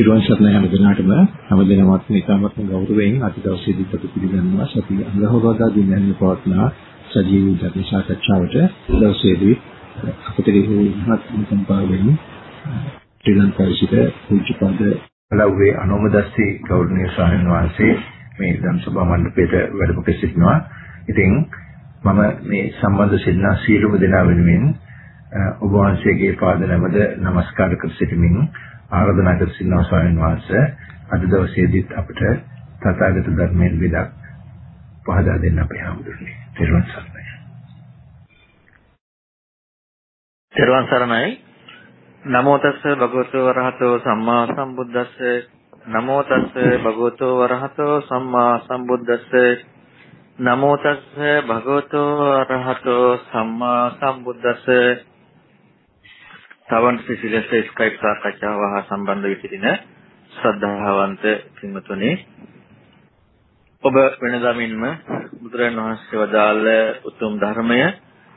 තිරුවන් සරණයි හැම දිනකටම හැම දිනමත් නිතාමත් ගෞරවයෙන් අද දවසේදී අපි පිළිගන්නවා සති අඟහවදා දිනන්නේ පවත්නා සජීවී ධර්ම සාකච්ඡාවට දවසේදී අපිට ඉහත් සම්පාදයෙන් ශ්‍රී ලංකාවේ සිට පූජ්‍යපද ලව්වේ අනෝමදස්සී ගෞරවනීය ස්වාමීන් වහන්සේ මේ ධම් සභා මණ්ඩපයට වැඩම කර සිටිනවා. ඉතින් මම මේ සම්බන්ධ සිටින සීලුම දෙනා වෙනුවෙන් ඔබ වහන්සේගේ පාද නැමද নমස්කාර කර සිටිමින් ආරාධනා කර සිටිනවා ස්වාමීන් වහන්සේ අද දවසේදීත් අපිට තථාගත ධර්මයෙන් විදක් පහදා දෙන්න අපේ හැමදෙන්නේ. ත්වන් සරණයි. ත්වන් සරණයි. නමෝ තස්ස භගවතු වරහතෝ සම්මා සම්බුද්දස්ස නමෝ තස්ස භගවතු වරහතෝ සම්මා සම්බුද්දස්ස නමෝ තස්ස භගවතු වරහතෝ සම්මා සම්බුද්දස්ස තවන් සිසිලස ස්කයිප් සාකච්ඡාව හා සම්බන්ධ වී සිටින ශ්‍රද්ධාවන්ත පින්වතුනි ඔබ වෙනදා මෙන්ම බුදුරන් වහන්සේ වදාළ උතුම් ධර්මය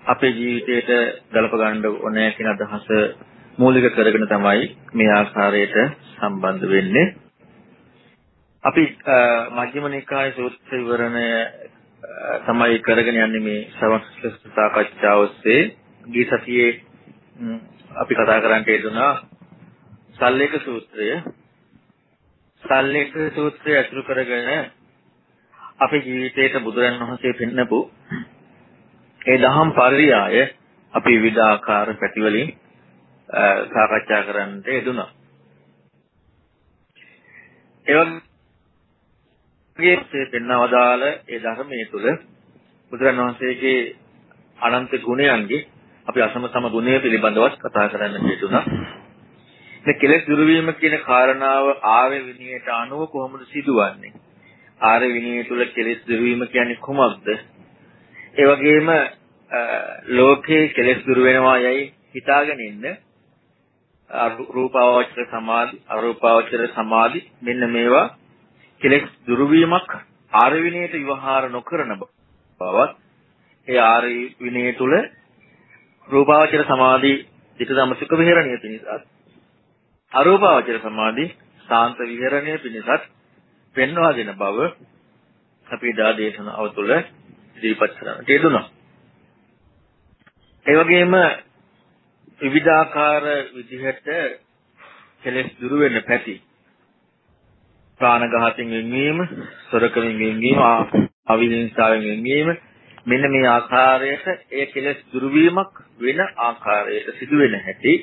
අපේ ජීවිතයට ගලප ගන්න ඕනේ කියන අදහස මූලික කරගෙන තමයි මේ ආකාරයට සම්බන්ධ වෙන්නේ. අපි මජ්ක්‍ධිම නිකායේ සූත්‍ර විවරණය තමයි කරගෙන යන්නේ මේ ශ්‍රවණ සාකච්ඡාව ඔස්සේ. ගිය සතියේ අපි කතා කරන්නට යෙදුනා සල්ලේක සූත්‍රය. සල්ලේක සූත්‍රය අතුරු කරගෙන අපේ ජීවිතයට බුදුරන් වහන්සේ පෙන්නපු ඒ දහම් පරියාය අපි විවිධ ආකාර පැතිවලින් සාකච්ඡා කරන්නට යෙදුනා. ඒ වගේ පෙන්වවදාල ඒ ධර්මයේ තුල බුදුරන් වහන්සේගේ අනන්ත ගුණයන්ගේ අපි අසම සම ගුණය පිළිබඳවත් කතා කරන්න හේතුණා. මේ කෙලෙස් දුරු වීම කියන කාරණාව ආර්ය විනයට අනුව කොහොමද සිදුවන්නේ? ආර්ය විනය තුල කෙලෙස් දුරු වීම කියන්නේ කොහොමද? ඒ වගේම ලෝකේ කෙලෙස් දුරු වෙනවා යයි හිතාගෙන ඉන්න රූපාවචර සමාධි අරූපාවචර සමාධි මෙන්න මේවා කෙලෙස් දුරු වීමක් ආර්ය විනයට විවහාර නොකරන බවත් ඒ ආර්ය විනය තුල රූපාවචර සමාධි ඊටදම සුඛ විහරණය පිණිසත් අරූපාවචර සමාධි සාන්ත විහරණය පිණිසත් පෙන්වා දෙන බව අපි දා දේශනාව තුළ ඉදිරිපත් කරන්නට යෙදුණා. ඒ වගේම විවිධාකාර විදිහට කෙලෙස් දුරු වෙන්න පැති ප්‍රාණඝාතයෙන් වෙන්වීම, සොරකමින් වෙන්වීම, අවිහිංසාවෙන් වෙන්වීම මෙන්න මේ ආකාරයට ඒ කෙලෙස් දුරු වීමක් වෙන ආකාරයට සිදුවෙන හැටි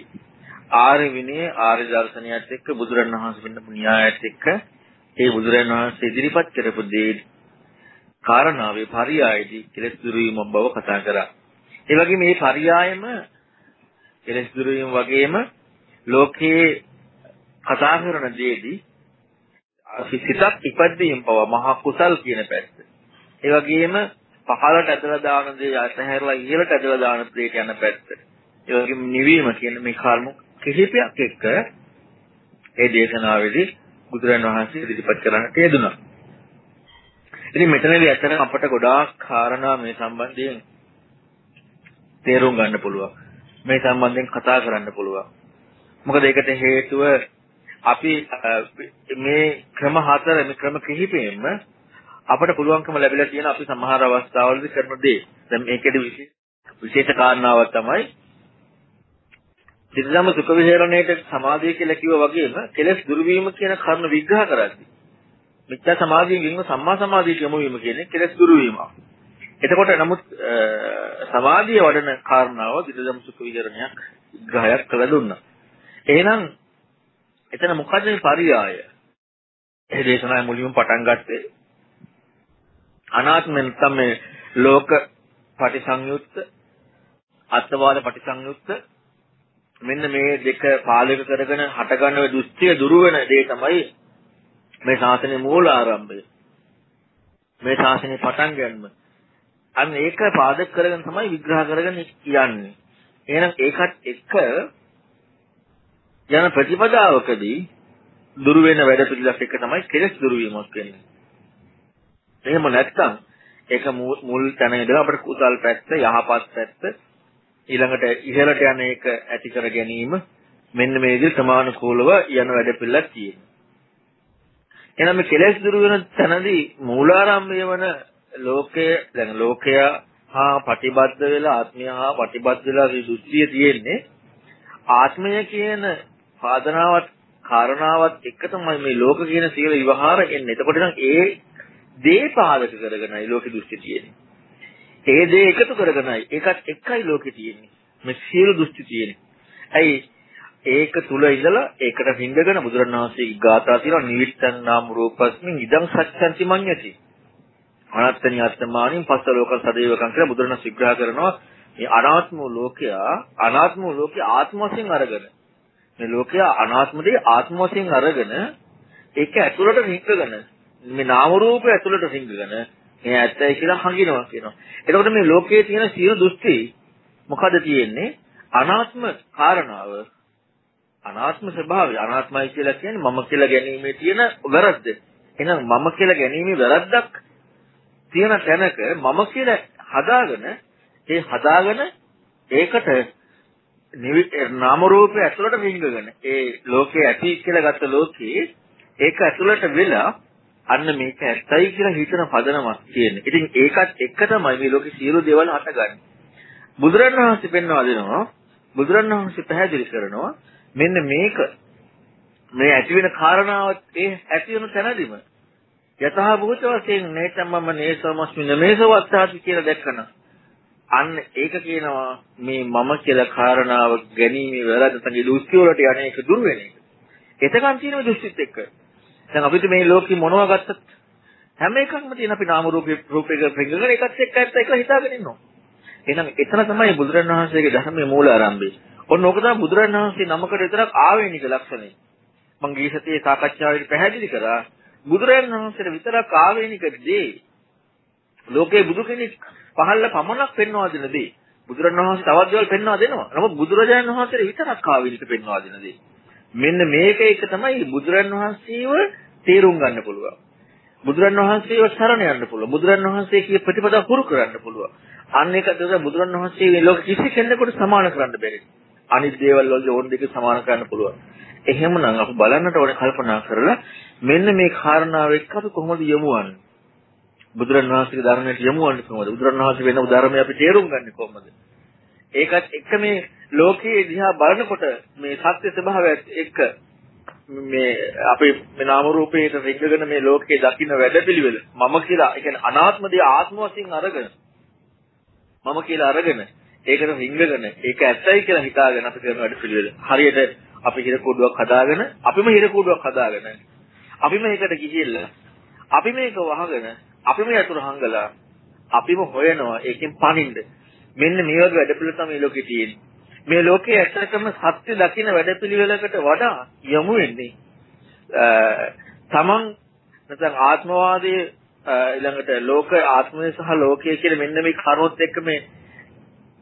ආර්ය විනය ආර්ය දර්ශනයත් එක්ක බුදුරණවහන්සේ වෙන්න න්‍යායත් එක්ක ඒ බුදුරණවහන්සේ ඉදිරිපත් කරපු දේ කාරණාවේ පරියායදී කෙලෙස් දුරු වීම බව කතා කරා. ඒ වගේම මේ පරියායම කෙලෙස් දුරු වීම වගේම ලෝකයේ කතා කරන දේදී සිතක් ඉපද්දීම් පව මහා කුසල් කියන පැත්ත. ඒ වගේම පහළට ඇදලා දාන දේ අතහැරලා ඉහළට ඇදලා දාන දෙයට යන පැත්ත. ඒ වගේම නිවීම කියන මේ කර්ම කිහිපයක් එක්ක ඒ දේශනාවේදී බුදුරන් වහන්සේ ඉදිරිපත් කරන්නට යෙදුණා. ඉතින් මෙතනදී ඇත්තට අපට ගොඩාක් කාරණා මේ සම්බන්ධයෙන් තේරුම් ගන්න පුළුවන්. මේ සම්බන්ධයෙන් කතා කරන්න පුළුවන්. මොකද ඒකට හේතුව අපි මේ ක්‍රම හතර මේ ක්‍රම කිහිපෙම අපට පුළුවන්කම ලැබිලා තියෙන අපි සමහර අවස්ථාවලදී කරන දේ. දැන් මේකේදී විශේෂ කාරණාවක් තමයි සිතසම සුඛ විහරණයට සමාධිය කියලා කිව්වා වගේම කෙලස් දුරු වීම කියන කරුණ විග්‍රහ කරද්දී මිත්‍යා සමාධියෙන් වින්ව සම්මා සමාධියට යොමු වීම කියන්නේ කෙලස් දුරු වීමක්. එතකොට නමුත් සමාධිය වඩන කාරණාව සිතසම සුඛ විහරණයක් විග්‍රහයක් කළ දුන්නා. එහෙනම් එතන මොකද මේ පරියාය? ඒ දේශනාවේ මුලින්ම පටන් ගත්තේ අනාත්ම නැත්නම් මේ ලෝක පටිසංයුක්ත අත්වාද පටිසංයුක්ත මෙන්න මේ දෙක පාලක කරගෙන හටගන්න දෘෂ්ටිය දුරු වෙන දේ තමයි මේ ශාසනයේ මූල ආරම්භය. මේ ශාසනයේ පටන් ගන්නම. අන්න ඒක පාදක කරගෙන තමයි විග්‍රහ කරගෙන කියන්නේ. එහෙනම් ඒකත් එක්ක යන ප්‍රතිපදාවකදී දුරු වෙන වැඩ පිළිලක් එක තමයි කෙලස් දුරු වීමක් වෙන්නේ. එහෙම නැත්නම් ඒක මුල් තැන ඉඳලා අපිට කුසල් පැත්ත යහපත් පැත්ත ඊළඟට ඉහළට යන එක ඇති කර ගැනීම මෙන්න මේ විදිහට සමානුකූලව යන වැඩ පිළිලක් තියෙනවා. එහෙනම් මේ කෙලෙස් දුරු වෙන තැනදී මූලාරම්භය වන ලෝකය දැන් ලෝකයා හා ප්‍රතිබද්ධ වෙලා ආත්මය හා ප්‍රතිබද්ධ වෙලා දෘෂ්ටිය තියෙන්නේ ආත්මය කියන සාධනාවත් කාරණාවත් එක තමයි මේ ලෝක කියන සියලු විවහාර එන්නේ. එතකොට නම් ඒ දේ පාදක කරගෙනයි ලෝක දෘෂ්ටි තියෙන්නේ. ඒ දේ එකතු කරගෙනයි ඒකත් එකයි ලෝකේ තියෙන්නේ. මේ සියලු දෘෂ්ටි තියෙන්නේ. ඇයි ඒක තුල ඉඳලා ඒකට හිඳගෙන බුදුරණවහන්සේගේ ගාථා තියෙනවා නිවිත්තං නාම රූපස්මින් ඉදං සත්‍යන්ති මඤ්ඤති. අනත්තනි අත්තමානින් පස්ස ලෝක සදේවකම් කියලා බුදුරණ විග්‍රහ කරනවා මේ අනාත්ම ලෝකයා අනාත්ම ලෝකේ ආත්ම වශයෙන් අරගෙන මේ ලෝකයා අනාත්ම දේ ආත්ම වශයෙන් අරගෙන ඒක ඇතුළට රිංගගෙන මේ නාම රූපය ඇතුළට රිංගගෙන මේ ඇත්තයි කියලා හංගිනවා කියනවා. එතකොට මේ ලෝකයේ තියෙන සියලු දෘෂ්ටි මොකද තියෙන්නේ? අනාත්ම කාරණාව අනාත්ම ස්වභාවය අනාත්මයි කියලා කියන්නේ මම කියලා ගැනීමේ තියෙන වැරද්ද. එහෙනම් මම කියලා ගැනීමේ වැරද්දක් තියෙන තැනක මම කියලා හදාගෙන ඒ හදාගෙන ඒකට නාම රූපය ඇතුළට රිංගගෙන ඒ ලෝකේ ඇති කියලා ගත්ත ලෝකේ ඒක ඇතුළට වෙලා අන්න මේක ඇත්තයි කියලා හිතන පදනමක් තියෙනවා. ඉතින් ඒකත් එක්ක තමයි මේ ලෝකේ සියලු දේවල් හටගන්නේ. බුදුරණවහන්සේ පෙන්වා දෙනවා බුදුරණවහන්සේ පැහැදිලි කරනවා මෙන්න මේක මේ ඇති වෙන කාරණාවත් ඒ ඇති වෙන තැනදීම යතහ භූත වශයෙන් නේතම්මම නේසමස්මි නමේසවත්තාති කියලා දැක්කන අන්න ඒක කියනවා මේ මම කියලා කාරණාව ගැනීමේ වැරද්ද තමයි දෘෂ්ටි වලට යන්නේ ඒක දුර වෙන එක. එතකන් තියෙන දෘෂ්ටිත් එක්ක. දැන් අපිට මේ ලෝකෙ මොනවා ගත්තත් හැම එකක්ම තියෙන අපි නාම රූපේ රූපයක පෙඟගෙන එකත් එක්ක ඇත්ත එක හිතාගෙන ඉන්නවා. එහෙනම් එතන තමයි බුදුරණවහන්සේගේ ධර්මයේ මූල ආරම්භය. ඔන්න ඕක තමයි බුදුරණවහන්සේ නමකට විතරක් ආවේනික ලක්ෂණය. මම ගිය සතියේ සාකච්ඡාවේදී පැහැදිලි කරා බුදුරජාණන් වහන්සේට විතරක් ආවේනික දේ ලෝකේ බුදු කෙනෙක් පහළ පමණක් පෙන්වා දෙන දේ බුදුරජාණන් වහන්සේ තවත් දේවල් පෙන්වා දෙනවා. නමුත් බුදුරජාණන් වහන්සේට විතරක් ආවේනික පෙන්වා දෙන දේ. මෙන්න මේක එක තමයි බුදුරජාණන් වහන්සේව තේරුම් ගන්න පුළුවන්. බුදුරජාණන් වහන්සේව සරණ යන්න පුළුවන්. බුදුරජාණන් වහන්සේ කිය ප්‍රතිපදා හුරු කරන්න පුළුවන්. අන්න ඒක තමයි බුදුරජාණන් වහන්සේ මේ ලෝක කිසි කෙනෙකුට සමාන කරන්න බැරි. අනිත් දේවල් වලට ඕන දෙක සමාන කරන්න පුළුවන්. එහෙමනම් අපි බලන්නට ඕනේ කල්පනා කරලා මෙන්න මේ කාරණාව එක්ක අපි කොහොමද යමුවන්නේ? බුදුරණවහන්සේගේ ධර්මයට යමුවන්නේ කොහොමද? බුදුරණවහන්සේ වෙන ධර්මය අපි තේරුම් ගන්නේ කොහොමද? ඒකත් එක්ක මේ ලෝකයේ දිහා බලනකොට මේ සත්‍ය ස්වභාවයත් එක්ක මේ අපි මේ නාම රූපයට රිංගගෙන මේ ලෝකේ දකින්න වැඩපිළිවෙල මම කියලා ඒ කියන්නේ අනාත්ම දේ ආත්ම වශයෙන් අරගෙන මම කියලා අරගෙන ඒකට රිංගගෙන ඒක ඇත්තයි කියලා හිතාගෙන අපි කරන වැඩපිළිවෙල හරියට අපි හිර කූඩුවක් හදාගෙන අපිම හිර කූඩුවක් හදාගෙන අපිම ඒකට ගිහිල්ලා අපි මේක වහගෙන අපිම යතුරු හංගලා අපිම හොයනවා ඒකෙන් පණින්න මෙන්න මේ වගේ වැඩපිළිවෙල තමයි ලෝකේ තියෙන්නේ මේ ලෝකයේ ඇත්තටම සත්‍ය දකින වැඩපිළිවෙලකට වඩා යමු වෙන්නේ තමන් නැත්නම් ආත්මවාදයේ ඊළඟට ලෝක ආත්මය සහ ලෝකය කියන මෙන්න මේ කරුණොත් එක්ක මේ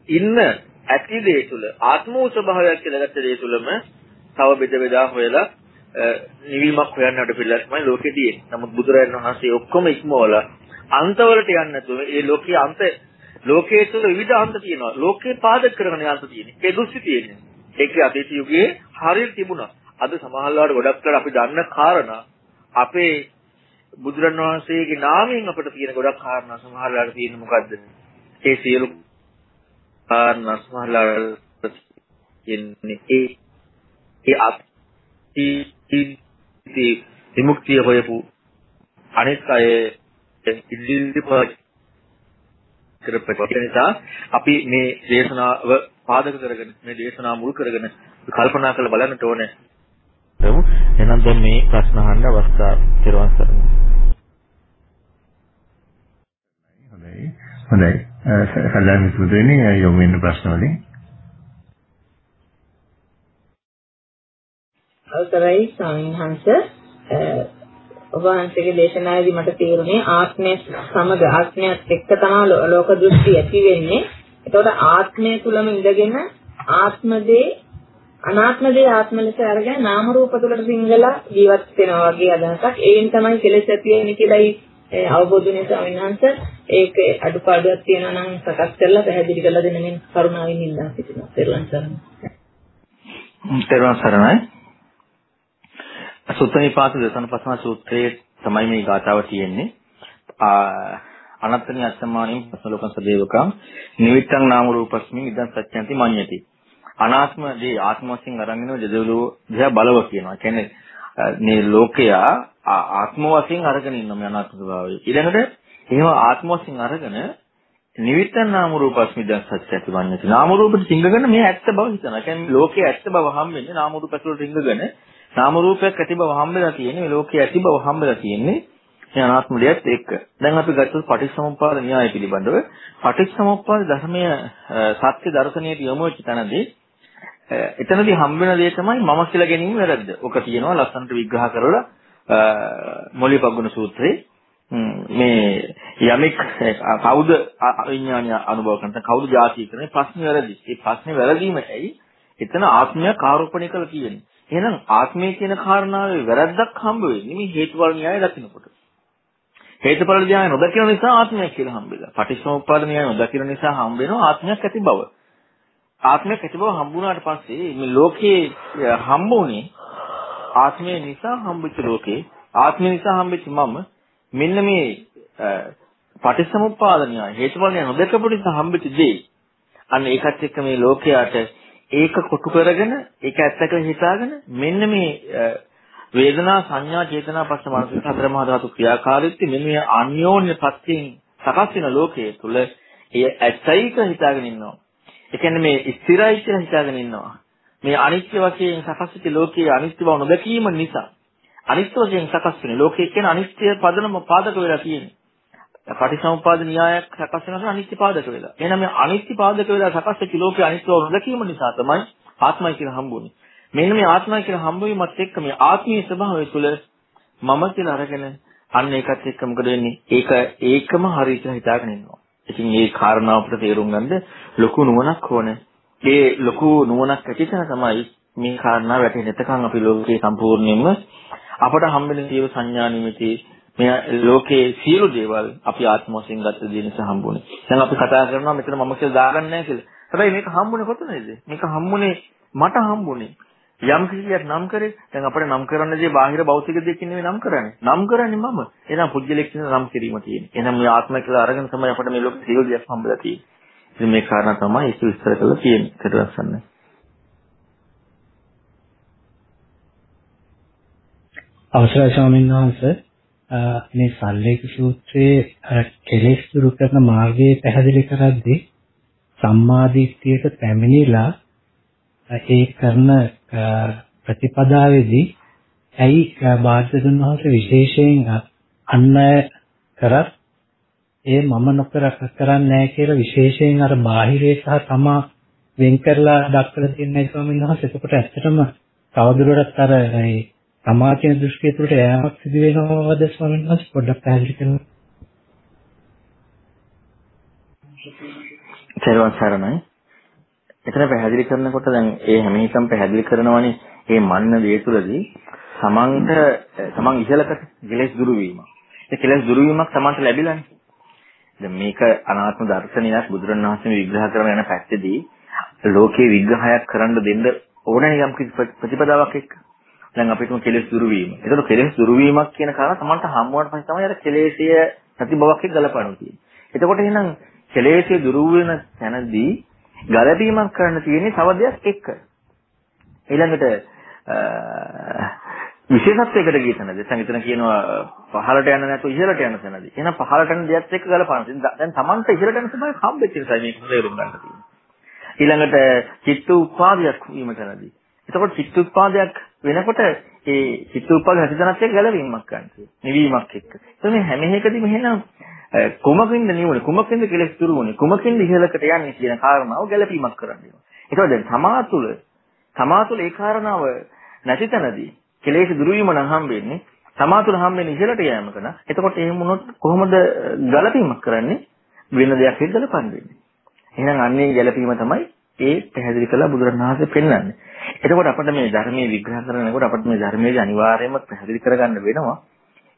ඉන්න ඇති දේ තුල ආත්ම ස්වභාවයක් කියලා ගත්ත දේ තුලම තව බෙද බෙදා හොයලා නිවීමක් හොයන්න අඩ පිළිලක් තමයි ලෝකේ තියෙන්නේ. නමුත් බුදුරජාණන් වහන්සේ ඔක්කොම ඉක්මවලා අන්තවලට යන්නේ නැතුව ඒ ලෝකයේ අන්ත ලෝකයේ තුල විවිධ අන්ත තියෙනවා. ලෝකේ පාදක කරගෙන යන්න තියෙන්නේ. ඒ දෘෂ්ටි තියෙන්නේ. ඒකේ අතීත යුගයේ හරියට තිබුණා. අද සමහරවල්ලාට ගොඩක් කර අපි දන්න කාරණා අපේ බුදුරන් වහන්සේගේ නාමයෙන් අපිට තියෙන ගොඩක් කාරණා සමහරවල්ලාට තියෙන මොකද්ද? ඒ සියලු කාරණා සමහරවල්ලාට කියන්නේ ඒ ඒ අති විමුක්තිය හොයපු අනෙක් අය ඉදිරිපත් කරපු නිසා අපි මේ දේශනාව පාදක කරගෙන මේ දේශනාව මුල් කරගෙන කල්පනා කරලා බලන්නට ඕනේ. එහෙනම් දැන් මේ ප්‍රශ්න අහන්න අවස්ථාව තිරවන් සරණයි. හොඳයි. හොඳයි. සල්ලාම සුදුනේ යොමු වෙන ප්‍රශ්න වලින් අවසරයි ස්වාමීන් ඔබ වහන්සේගේ දේශනාවේදී මට තේරුනේ ආත්මය සමග ආත්මයත් එක්ක තමයි ලෝක දෘෂ්ටි ඇති වෙන්නේ. එතකොට ආත්මය තුලම ඉඳගෙන ආත්මදේ අනාත්මදේ ආත්ම ලෙස අරගෙන නාම රූප තුලට සිංගලා ජීවත් වෙනවා වගේ අදහසක්. ඒෙන් තමයි කෙලෙස් ඇති වෙන්නේ කියලායි අවබෝධුනේ ස්වාමීන් වහන්සේ. ඒක අඩුපාඩුවක් තියෙනවා නම් සකස් කරලා පැහැදිලි කරලා දෙන්න මෙන්න කරුණාවෙන් ඉල්ලා සිටිනවා. පෙරවන් සරණයි. පෙරවන් සරණයි. සුත්තනිපාත දසනපසන සූත්‍රයේ තමයි මේ ගාථාව තියෙන්නේ. අනත්තනි අත්තමානින් පසලෝකං සදේවකං නිවිත්තං නාම රූපස්මින් ඉදං සත්‍යන්ති මඤ්ඤති. අනාත්ම දේ ආත්ම වශයෙන් අරගෙන දෙදවලෝ දිහා බලව කියනවා. කියන්නේ මේ ලෝකයා ආත්ම වශයෙන් අරගෙන ඉන්න මේ අනාත්ම ස්වභාවය. ඊළඟට එහෙම ආත්ම වශයෙන් අරගෙන නිවිතන් නාම රූපස්මිදන් සත්‍යති වන්නති. නාම රූපෙට සිංගගෙන මේ ඇත්ත බව හිතනවා. කියන්නේ ලෝකයේ ඇත්ත බව හම්බෙන්නේ නාම රූප ඇතුළට රිංගගෙන නාම රූපයක් ඇති බව හම්බෙලා තියෙන්නේ මේ ලෝකයේ ඇති බව හම්බෙලා තියෙන්නේ මේ අනාත්ම දෙයත් එක්ක. දැන් අපි ගත්තොත් පටිච්චසමුප්පාද න්‍යාය පිළිබඳව පටිච්චසමුප්පාද ධර්මය සත්‍ය දර්ශනයට යොමු වෙච්ච තැනදී එතනදී හම්බෙන දේ තමයි මම කියලා ගැනීම වැරද්ද. ඔක තියෙනවා ලස්සනට විග්‍රහ කරලා මොලිපග්ගුණ සූත්‍රයේ මේ යමෙක් කවුද විඥානය අනුභව කරන කවුද ಜಾති කරන ප්‍රශ්නේ වැරදි. ඒ ප්‍රශ්නේ වැරදීම ඇයි? එතන ආත්මයක් ආරෝපණය කළ කියන්නේ. එහෙනම් ආත්මය කියන කාරණාවේ වැරද්දක් හම්බ වෙන්නේ මේ හේතුඵල න්‍යාය දකිනකොට. හේතුඵල න්‍යාය නොදකින නිසා ආත්මයක් කියලා හම්බෙලා. පටිච්චසමුප්පාද න්‍යාය නොදකින නිසා හම්බ වෙනවා ආත්මයක් ඇති බව. ආත්මයක් ඇති බව හම්බුනාට පස්සේ මේ ලෝකේ හම්බ වුණේ ආත්මය නිසා හම්බෙච්ච ලෝකේ ආත්මය නිසා හම්බෙච්ච මම මෙන්න මේ පටිච්චසමුප්පාද න්‍යාය හේතුඵල න්‍යාය නොදකපු නිසා හම්බෙච්ච දේ අන්න ඒකත් එක්ක මේ ලෝකයට ඒක කොටු කරගෙන ඒක ඇත්ත කියලා හිතාගෙන මෙන්න මේ වේදනා සංඥා චේතනා පස්ස මානසික හතර මහා ධාතු ක්‍රියාකාරීත්වය මෙන්න මේ අන්‍යෝන්‍ය පස්යෙන් සකස් වෙන ලෝකයේ තුල එය ඇත්තයි කියලා හිතාගෙන ඉන්නවා. ඒ කියන්නේ මේ ස්ථිරයි කියලා හිතාගෙන ඉන්නවා. මේ අනිත්‍ය වශයෙන් සකස් වෙච්ච ලෝකයේ අනිත්‍ය බව නොදැකීම නිසා අනිත්‍ය වශයෙන් සකස් වෙන ලෝකයේ කියන අනිත්‍ය පදනම පාදක වෙලා තියෙන්නේ. පටිසමුපාද න්‍යායක් සකස් වෙනවා අනිත්‍ය පාදක වෙලා. එහෙනම් මේ අනිත්‍ය පාදක වෙලා සකස් වෙච්ච ලෝකයේ අනිත්‍යව නොදැකීම නිසා තමයි ආත්මය කියලා හම්බුනේ. මෙන්න මේ ආත්මය කියලා හම්බවීමත් එක්ක මේ ආත්මීය ස්වභාවය තුළ මම කියලා අරගෙන අන්න ඒකත් එක්ක මොකද වෙන්නේ? ඒක ඒකම හරි කියලා හිතාගෙන ඉන්නවා. ඉතින් මේ කාරණාව අපිට තේරුම් ගන්න ලොකු නුවණක් ඕනේ. ඒ ලොකු නුවණක් ඇතිසන තමයි මේ කාරණාව වැටෙන්නේ. එතකන් අපි ලෝකේ සම්පූර්ණයෙන්ම අපට හම්බෙන සියලු සංඥා නිමිති මේ ලෝකයේ සියලු දේවල් අපි ආත්ම වශයෙන් ගත්ත දේ නිසා හම්බුනේ. දැන් අපි කතා කරනවා මෙතන මම කියලා දාගන්නේ නැහැ කියලා. හැබැයි මේක හම්බුනේ කොතනද? මේක හම්බුනේ මට හම්බුනේ. යම් කිසියක් නම් කරේ දැන් අපිට නම් කරන්න දේ බාහිර භෞතික දෙයක් නෙවෙයි නම් කරන්නේ. නම් කරන්නේ මම. එහෙනම් පුජ්‍යලෙක් කියන නම් කිරීම තියෙන්නේ. එහෙනම් මේ ආත්ම කියලා අරගෙන තමයි අපිට මේ ලෝකේ සියලු දේක් හම්බලා තියෙන්නේ. ඉතින් මේ කාරණා තමයි ඒක විස්තර කරලා තියෙන්නේ. කටවස්සන්නේ. අවසරයි ස්වාමීන් වහන්සේ මේ සල්ලේක සූත්‍රයේ අර කෙලෙස් දුරු කරන මාර්ගය පැහැදිලි කරද්දී සම්මාදිට්ඨියට පැමිණිලා ඒ කරන ප්‍රතිපදාවේදී ඇයි බාධතුන් වහන්සේ විශේෂයෙන් අන්නය කරත් ඒ මම නොකර කරන්නේ නැහැ කියලා විශේෂයෙන් අර බාහිරේ සහ තමා වෙන් කරලා දක්වලා තියෙන ස්වාමීන් වහන්සේ. එතකොට ඇත්තටම තවදුරටත් අර සමාජීය දෘෂ්ටිය තුළට යෑමක් සිදු වෙනවද ස්වාමීන් වහන්සේ පොඩ්ඩක් පැහැදිලි කරන්න. සර්වන් සරණයි. එතන පැහැදිලි කරනකොට දැන් ඒ හැම එකම පැහැදිලි කරනවනේ මේ මන්න දේ තුළදී සමන්ට සමන් ඉහළකට කෙලෙස් දුරු වීම. ඒ කෙලෙස් දුරු වීමක් සමන්ට ලැබිලානේ. දැන් මේක අනාත්ම දර්ශනයක් බුදුරණවහන්සේ විග්‍රහ කරන යන පැත්තේදී ලෝකේ විග්‍රහයක් කරන්න දෙන්න ඕනෑ යම් ප්‍රතිපදාවක් එක්ක. දැන් අපිටම කෙලෙස් දුරු වීම. ඒතකොට කෙලෙස් දුරු වීමක් කියන කාරණා Tamanට හම්බුවාට පස්සේ තමයි අර කෙලෙසිය ප්‍රතිභාවක් එක්ක ගලපන්න තියෙන්නේ. එතකොට එහෙනම් කෙලෙසිය දුරු වෙන තැනදී ගලපීමක් කරන්න තියෙන්නේ තව දෙයක් එක්ක. ඊළඟට විශේෂත්වයකට ගිය තැනදී දැන් එතන කියනවා පහළට යන්න නැතුව ඉහළට යන තැනදී. එහෙනම් පහළට යන දෙයක් එක්ක ගලපන්න. දැන් Tamanට ඉහළට යන සබයි හම්බෙච්ච නිසා මේක තේරුම් ගන්න තියෙන්නේ. ඊළඟට චිත්ත උපාදයක් වීම තැනදී. එතකොට චිත්ත උපාදයක් වෙනකොට ඒ චිත්ත උපාද නැතිදනත් එක්ක ගැලවීමක් ගන්න නිවීමක් එක්ක. ඒ මේ හැම එකදීම එහෙනම් කුමකින්ද නිවුනේ කුමකින්ද කෙලෙස් දුරු වුනේ කුමකින්ද ඉහළකට යන්නේ කියන කාරණාව ගැලපීමක් කරන්න වෙනවා. ඒකෝ දැන් තමා තුළ තමා තුළ ඒ කාරණාව නැති තැනදී කෙලෙස් දුරු වීම නම් හම්බෙන්නේ තමා තුළ හම්බෙන්නේ ඉහළට යෑමක න ะ. එතකොට එහෙම වුණොත් කොහොමද ගැලපීමක් කරන්නේ? වෙන දෙයක් එක්ක ගලපන්න වෙන්නේ. එහෙනම් අන්නේ ගැලපීම තමයි ඒ පැහැදිලි කළා බුදුරණවහන්සේ පෙන්වන්නේ. එතකොට අපිට මේ ධර්මයේ විග්‍රහ කරනකොට අපිට මේ ධර්මයේ අනිවාර්යයෙන්ම පැහැදිලි කරගන්න වෙනවා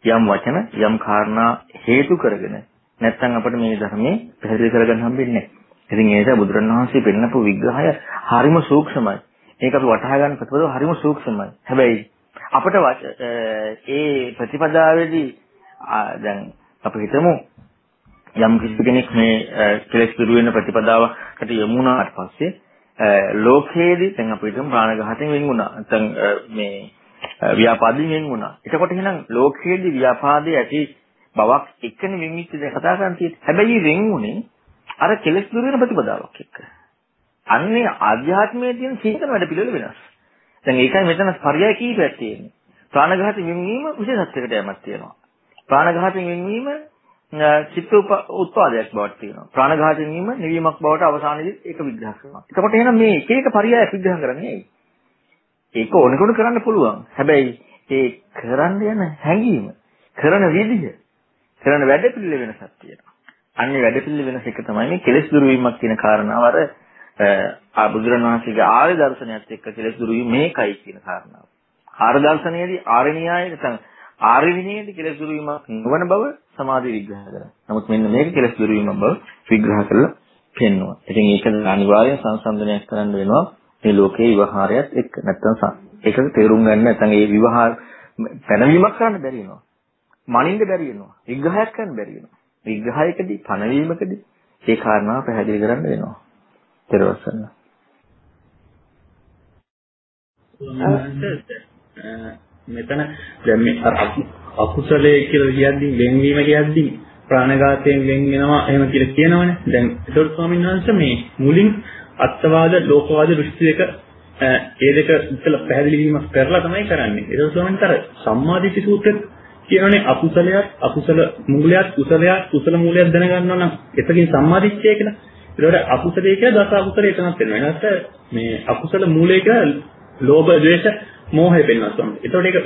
යම් වචන යම් කාරණා හේතු කරගෙන නැත්නම් අපිට මේ ධර්මයේ පැහැදිලි කරගන්න හම්බෙන්නේ නැහැ. ඉතින් ඒ නිසා බුදුරණවහන්සේ පෙන්නපු විග්‍රහය හරිම සූක්ෂමයි. ඒක අපි වටහා ගන්න ප්‍රතිපදාව හරිම සූක්ෂමයි. හැබැයි අපිට ඒ ප්‍රතිපදාවේදී දැන් අපි හිතමු යම් කිසි කෙනෙක් මේ කෙලෙස් දුරු වෙන ප්‍රතිපදාවකට යමු වුණාට පස්සේ ලෝකයේදී දැන් අපි හිතමු ප්‍රාණඝාතයෙන් වෙන් වුණා. නැත්නම් මේ ව්‍යාපාදයෙන් වෙන් වුණා. එතකොට එහෙනම් ලෝකයේදී ව්‍යාපාදයේ ඇති බවක් එක්කනේ වෙන්විච්ච දේ කතා කරන් තියෙන්නේ. හැබැයි වෙන් වුණේ අර කෙලෙස් දුරු වෙන ප්‍රතිපදාවක් එක්ක. අන්නේ ආධ්‍යාත්මයේ තියෙන සීතල වැඩ පිළිවෙල වෙනස්. දැන් ඒකයි මෙතන පරයය කීපයක් තියෙන්නේ. ප්‍රාණඝාතයෙන් වෙන්වීම විශේෂත්වයකට යමක් තියෙනවා. ප්‍රාණඝාතයෙන් වෙන්වීම චිත්ත උත්පාදයක් බවට තියෙනවා. ප්‍රාණඝාතයෙන් වීම නිවීමක් බවට අවසානයේදී ඒක විග්‍රහ කරනවා. එතකොට එහෙනම් මේ එක එක පරයයක් විග්‍රහ කරන්නේ ඇයි? ඒක ඕනකොට කරන්න පුළුවන්. හැබැයි ඒ කරන්න යන හැඟීම, කරන විදිහ, කරන වැඩ පිළිවෙල වෙනසක් තියෙනවා. අන්නේ වැඩ පිළිවෙල වෙනස එක තමයි මේ කෙලෙස් දුරු වීමක් කියන කාරණාව අර ආ බුදුරණවහන්සේගේ ආර්ය දර්ශනයත් එක්ක කෙලෙස් දුරු වීම මේකයි කියන කාරණාව. ආර්ය දර්ශනයේදී ආර්ය න්‍යායය නැත්නම් ආර්ය විනයේදී කෙලෙස් දුරු වීමක් නොවන බව සමාධි විග්‍රහ කරනවා. නමුත් මෙන්න මේක කෙලෙස් දුරු වීමක් බව විග්‍රහ කරලා පෙන්වනවා. ඉතින් ඒක අනිවාර්යෙන් සංසන්දනයක් කරන්න වෙනවා මේ ලෝකේ විවහාරයත් එක්ක. නැත්නම් ඒකක තේරුම් ගන්න නැත්නම් ඒ විවහාර පැනවීමක් කරන්න බැරි වෙනවා. මනින්න බැරි වෙනවා. විග්‍රහයක් කරන්න බැරි වෙනවා. විග්‍රහයකදී පනවීමකදී ඒ කාරණාව පැහැදිලි කරන්න වෙනවා. ඊට මෙතන දැන් මේ අකුසලයේ කියලා කියද්දී වෙන්වීම කියද්දී ප්‍රාණඝාතයෙන් වෙන් වෙනවා එහෙම කියලා කියනවනේ. දැන් ඒතකොට ස්වාමීන් වහන්සේ මේ මුලින් අත්වාද ලෝකවාද දෘෂ්ටි දෙක ඒ දෙක ඉතල පැහැදිලි වීමක් කරලා තමයි කරන්නේ. ඒක ස්වාමීන් වහන්සේ සම්මාදිට්ඨි සූත්‍රෙත් කියනනේ අකුසලයක් අකුසල මූලයක් කුසලයක් කුසල මූලයක් දැනගන්නවා නම් එතකින් සම්මාදිට්ඨිය කියලා. ඒකට අකුසලයේ කියලා දස අකුසලයේ එතනක් වෙනවා. එනකට මේ අකුසල මූලය කියලා ලෝභ, ද්වේෂ, මෝහය වෙනවා ස්වාමී. ඒතකොට ඒක